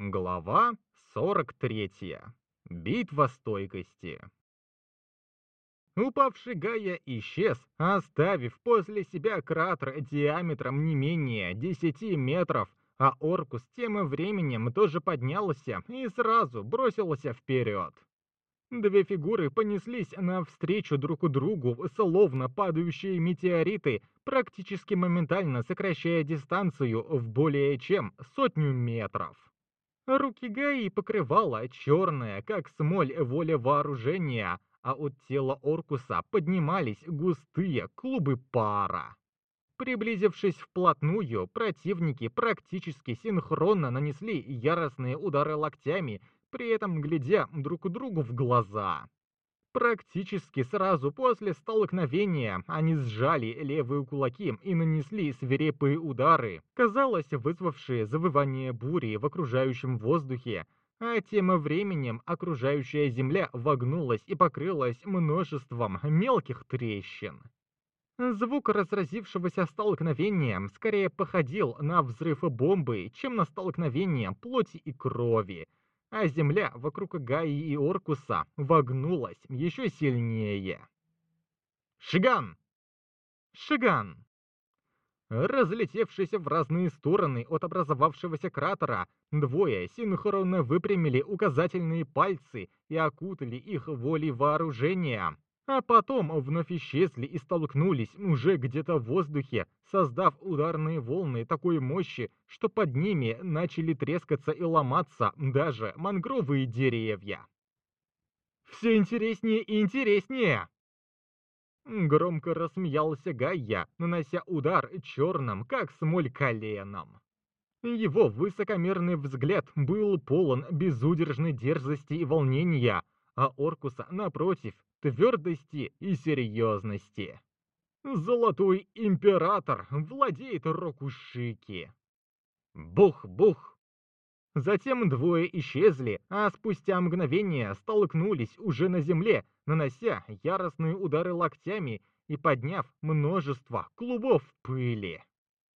Глава 43. Битва стойкости. Упавший Гая исчез, оставив после себя кратер диаметром не менее 10 метров, а Оркус тем временем тоже поднялся и сразу бросился вперед. Две фигуры понеслись навстречу друг другу, словно падающие метеориты, практически моментально сокращая дистанцию в более чем сотню метров. Руки Гаи покрывала черная, как смоль, воля вооружения, а от тела Оркуса поднимались густые клубы пара. Приблизившись вплотную, противники практически синхронно нанесли яростные удары локтями при этом глядя друг другу в глаза. Практически сразу после столкновения они сжали левые кулаки и нанесли свирепые удары, казалось, вызвавшие завывание бури в окружающем воздухе, а тем временем окружающая земля вогнулась и покрылась множеством мелких трещин. Звук разразившегося столкновения скорее походил на взрыв бомбы, чем на столкновение плоти и крови, а земля вокруг Гаи и Оркуса вогнулась еще сильнее. «Шиган! Шиган!» Разлетевшись в разные стороны от образовавшегося кратера, двое синхронно выпрямили указательные пальцы и окутали их волей вооружения, а потом вновь исчезли и столкнулись уже где-то в воздухе, создав ударные волны такой мощи, что под ними начали трескаться и ломаться даже мангровые деревья. «Все интереснее и интереснее!» Громко рассмеялся Гайя, нанося удар черным, как смоль коленом. Его высокомерный взгляд был полон безудержной дерзости и волнения, а Оркуса, напротив, твердости и серьезности. Золотой император владеет Рокушики. Бух-бух! Затем двое исчезли, а спустя мгновение столкнулись уже на земле, нанося яростные удары локтями и подняв множество клубов пыли.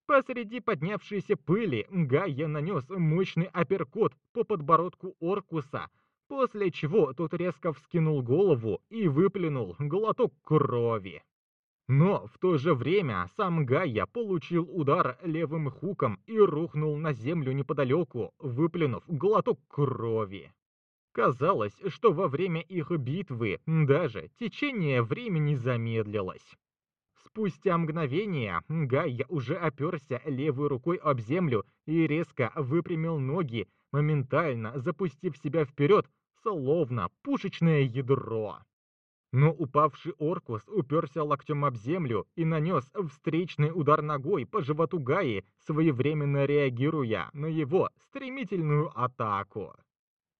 Посреди поднявшейся пыли Гайя нанес мощный апперкот по подбородку Оркуса, после чего тот резко вскинул голову и выплюнул глоток крови. Но в то же время сам Гайя получил удар левым хуком и рухнул на землю неподалеку, выплюнув глоток крови. Казалось, что во время их битвы даже течение времени замедлилось. Спустя мгновение Гайя уже оперся левой рукой об землю и резко выпрямил ноги, моментально запустив себя вперед словно пушечное ядро. Но упавший Оркус уперся локтем об землю и нанес встречный удар ногой по животу Гаи, своевременно реагируя на его стремительную атаку.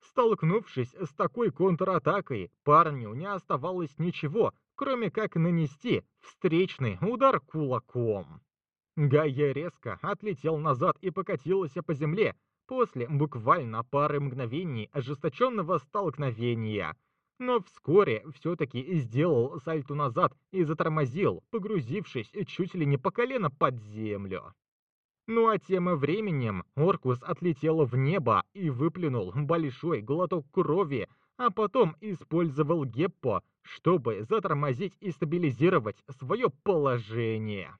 Столкнувшись с такой контратакой, парню не оставалось ничего, кроме как нанести встречный удар кулаком. Гайя резко отлетел назад и покатился по земле, после буквально пары мгновений ожесточенного столкновения. Но вскоре все-таки сделал сальту назад и затормозил, погрузившись чуть ли не по колено под землю. Ну а тем временем Оркус отлетел в небо и выплюнул большой глоток крови, а потом использовал Геппо, чтобы затормозить и стабилизировать свое положение.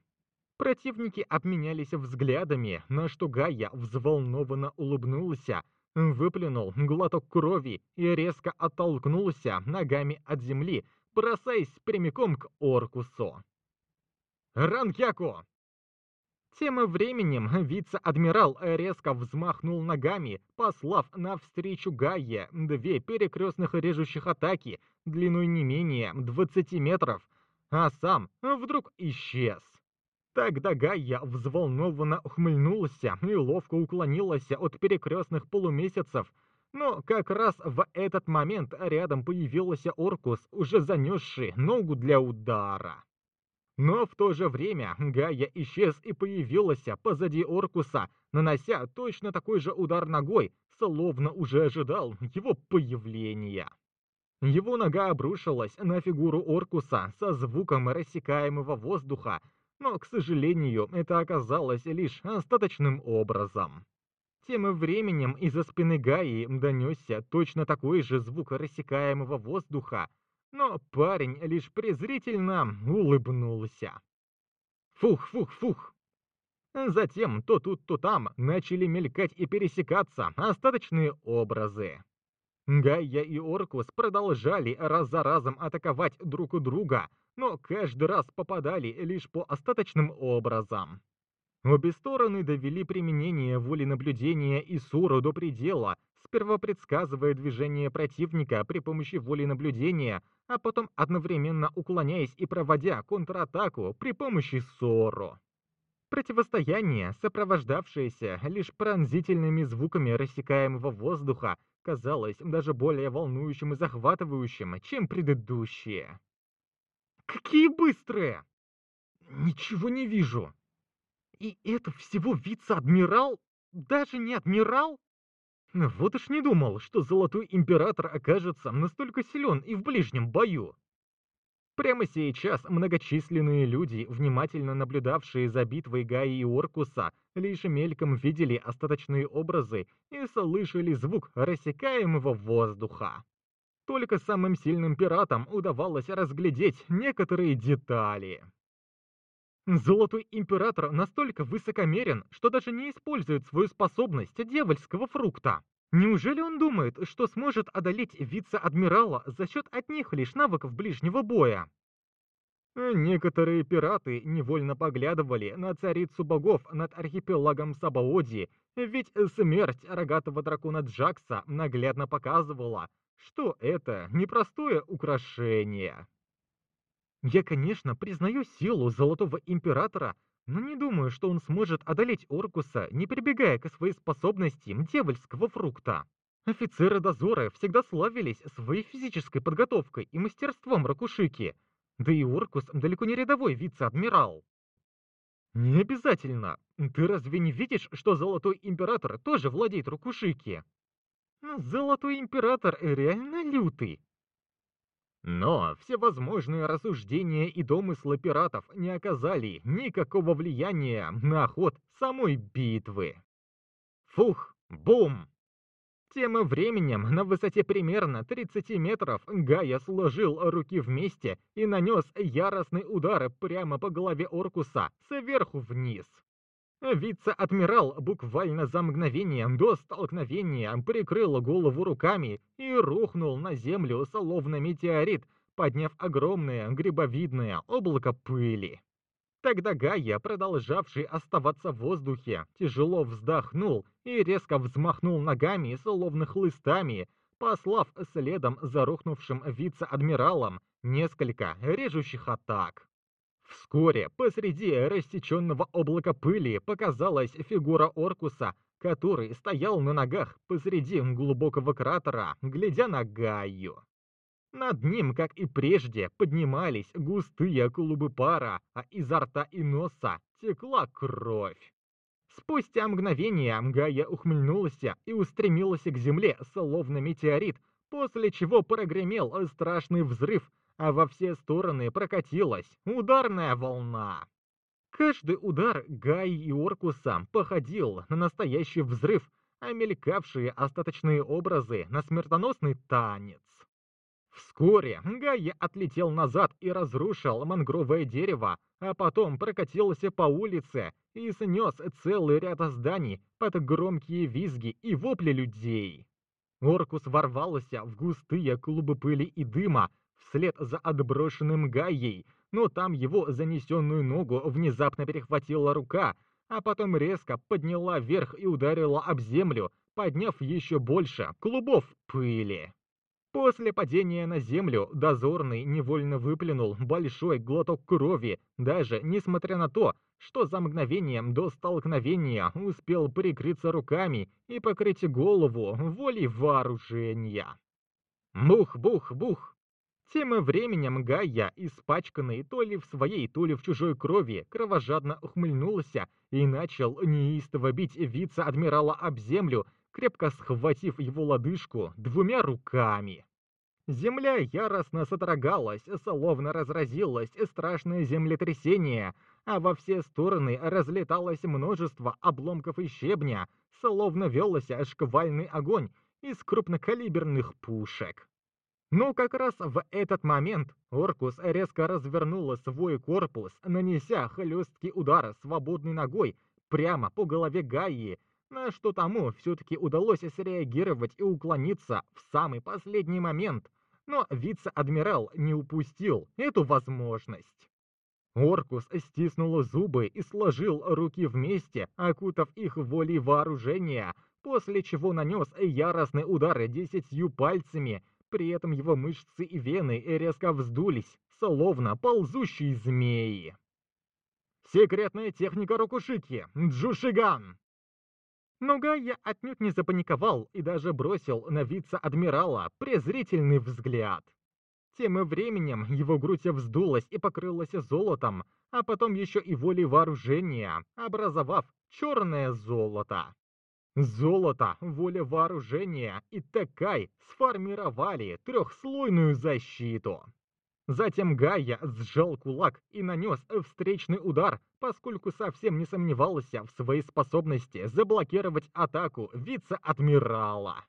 Противники обменялись взглядами, на что Гая взволнованно улыбнулся, выплюнул глоток крови и резко оттолкнулся ногами от земли, бросаясь прямиком к Оркусу. «Ранкяку!» Тем временем вице-адмирал резко взмахнул ногами, послав навстречу Гайе две перекрестных режущих атаки длиной не менее 20 метров, а сам вдруг исчез. Тогда Гайя взволнованно ухмыльнулся и ловко уклонилась от перекрестных полумесяцев, но как раз в этот момент рядом появился Оркус, уже занесший ногу для удара. Но в то же время Гайя исчез и появился позади Оркуса, нанося точно такой же удар ногой, словно уже ожидал его появления. Его нога обрушилась на фигуру Оркуса со звуком рассекаемого воздуха, но, к сожалению, это оказалось лишь остаточным образом. Тем временем из-за спины Гаи донесся точно такой же звук рассекаемого воздуха, но парень лишь презрительно улыбнулся. Фух, фух, фух. Затем то тут, то там начали мелькать и пересекаться остаточные образы. Гайя и Оркус продолжали раз за разом атаковать друг у друга, но каждый раз попадали лишь по остаточным образам. Обе стороны довели применение воли наблюдения и Суру до предела, сперва предсказывая движение противника при помощи воли наблюдения, а потом одновременно уклоняясь и проводя контратаку при помощи Сору. Противостояние, сопровождавшееся лишь пронзительными звуками рассекаемого воздуха, казалось даже более волнующим и захватывающим, чем предыдущие. «Какие быстрые!» «Ничего не вижу!» И это всего вице-адмирал? Даже не адмирал? Вот уж не думал, что Золотой Император окажется настолько силен и в ближнем бою. Прямо сейчас многочисленные люди, внимательно наблюдавшие за битвой Гаи и Оркуса, лишь мельком видели остаточные образы и слышали звук рассекаемого воздуха. Только самым сильным пиратам удавалось разглядеть некоторые детали. Золотой Император настолько высокомерен, что даже не использует свою способность дьявольского фрукта. Неужели он думает, что сможет одолеть вице-адмирала за счет одних лишь навыков ближнего боя? Некоторые пираты невольно поглядывали на царицу богов над архипелагом Сабаоди, ведь смерть рогатого дракона Джакса наглядно показывала, что это непростое украшение. Я, конечно, признаю силу Золотого Императора, но не думаю, что он сможет одолеть Оркуса, не прибегая к своей способности дьявольского фрукта. Офицеры дозора всегда славились своей физической подготовкой и мастерством Ракушики, да и Оркус далеко не рядовой вице-адмирал. Не обязательно. Ты разве не видишь, что Золотой Император тоже владеет Ракушики? Золотой Император реально лютый. Но всевозможные рассуждения и домыслы пиратов не оказали никакого влияния на ход самой битвы. Фух, бум! Тем временем, на высоте примерно 30 метров, Гая сложил руки вместе и нанес яростный удар прямо по голове Оркуса, сверху вниз. Вице-адмирал буквально за мгновение до столкновения прикрыл голову руками и рухнул на землю словно метеорит, подняв огромное грибовидное облако пыли. Тогда Гайя, продолжавший оставаться в воздухе, тяжело вздохнул и резко взмахнул ногами, словно хлыстами, послав следом за рухнувшим вице-адмиралом несколько режущих атак. Вскоре посреди рассеченного облака пыли показалась фигура Оркуса, который стоял на ногах посреди глубокого кратера, глядя на Гаю. Над ним, как и прежде, поднимались густые клубы пара, а изо рта и носа текла кровь. Спустя мгновение Гая ухмыльнулась и устремилась к земле, словно метеорит, после чего прогремел страшный взрыв, а во все стороны прокатилась ударная волна. Каждый удар Гай и Оркуса походил на настоящий взрыв, а мелькавшие остаточные образы на смертоносный танец. Вскоре Гай отлетел назад и разрушил мангровое дерево, а потом прокатился по улице и снес целый ряд зданий под громкие визги и вопли людей. Оркус ворвался в густые клубы пыли и дыма, вслед за отброшенным Гаей, но там его занесенную ногу внезапно перехватила рука, а потом резко подняла вверх и ударила об землю, подняв еще больше клубов пыли. После падения на землю дозорный невольно выплюнул большой глоток крови, даже несмотря на то, что за мгновением до столкновения успел прикрыться руками и покрыть голову волей вооружения. Бух-бух-бух! Тем временем Гайя, испачканный то ли в своей, то ли в чужой крови, кровожадно ухмыльнулся и начал неистово бить вице-адмирала об землю, крепко схватив его лодыжку двумя руками. Земля яростно содрогалась, словно разразилось страшное землетрясение, а во все стороны разлеталось множество обломков и щебня, словно велся шквальный огонь из крупнокалиберных пушек. Но как раз в этот момент Оркус резко развернула свой корпус, нанеся хлесткий удар свободной ногой прямо по голове Гаи, на что тому все-таки удалось среагировать и уклониться в самый последний момент, но вице-адмирал не упустил эту возможность. Оркус стиснул зубы и сложил руки вместе, окутав их волей вооружения, после чего нанес яростный удар десятью пальцами, при этом его мышцы и вены резко вздулись, словно ползущие змеи. Секретная техника Рокушики, Джушиган! Но Гайя отнюдь не запаниковал и даже бросил на вице-адмирала презрительный взгляд. Тем временем его грудь вздулась и покрылась золотом, а потом еще и волей вооружения, образовав черное золото. Золото, воля вооружения и Такай сформировали трехслойную защиту. Затем Гайя сжал кулак и нанес встречный удар, поскольку совсем не сомневался в своей способности заблокировать атаку вице-адмирала.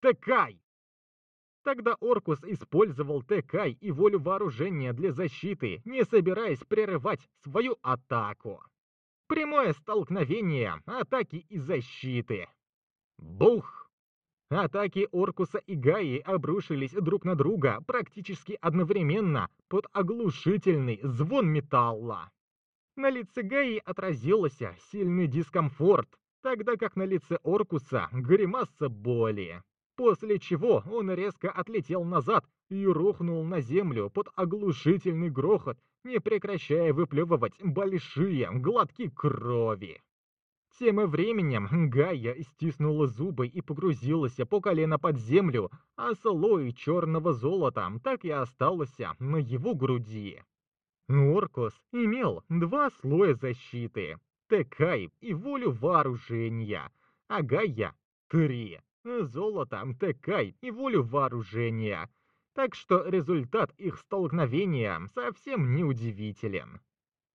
Такай! Тогда Оркус использовал ТК и волю вооружения для защиты, не собираясь прерывать свою атаку. Прямое столкновение атаки и защиты. Бух! Атаки Оркуса и Гаи обрушились друг на друга практически одновременно под оглушительный звон металла. На лице Гаи отразился сильный дискомфорт, тогда как на лице Оркуса гримаса боли после чего он резко отлетел назад и рухнул на землю под оглушительный грохот, не прекращая выплевывать большие глотки крови. Тем временем Гая стиснула зубы и погрузилась по колено под землю, а слой черного золота так и остался на его груди. Оркус имел два слоя защиты — Текай и волю вооружения, а Гая — три золото, ТК и волю вооружения. Так что результат их столкновения совсем не удивителен.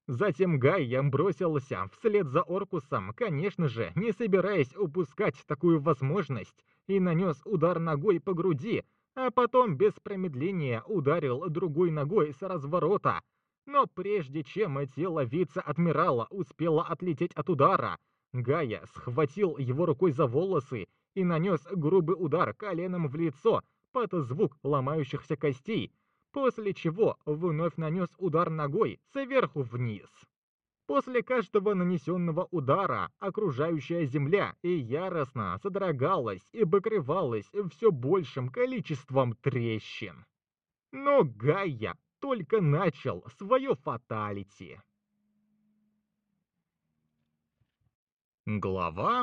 Затем Гайя бросился вслед за Оркусом, конечно же, не собираясь упускать такую возможность, и нанес удар ногой по груди, а потом без промедления ударил другой ногой с разворота. Но прежде чем тело вице-адмирала успело отлететь от удара, Гая схватил его рукой за волосы и нанес грубый удар коленом в лицо под звук ломающихся костей, после чего вновь нанес удар ногой сверху вниз. После каждого нанесенного удара окружающая земля и яростно содрогалась и покрывалась все большим количеством трещин. Но Гайя только начал свое фаталити. Глава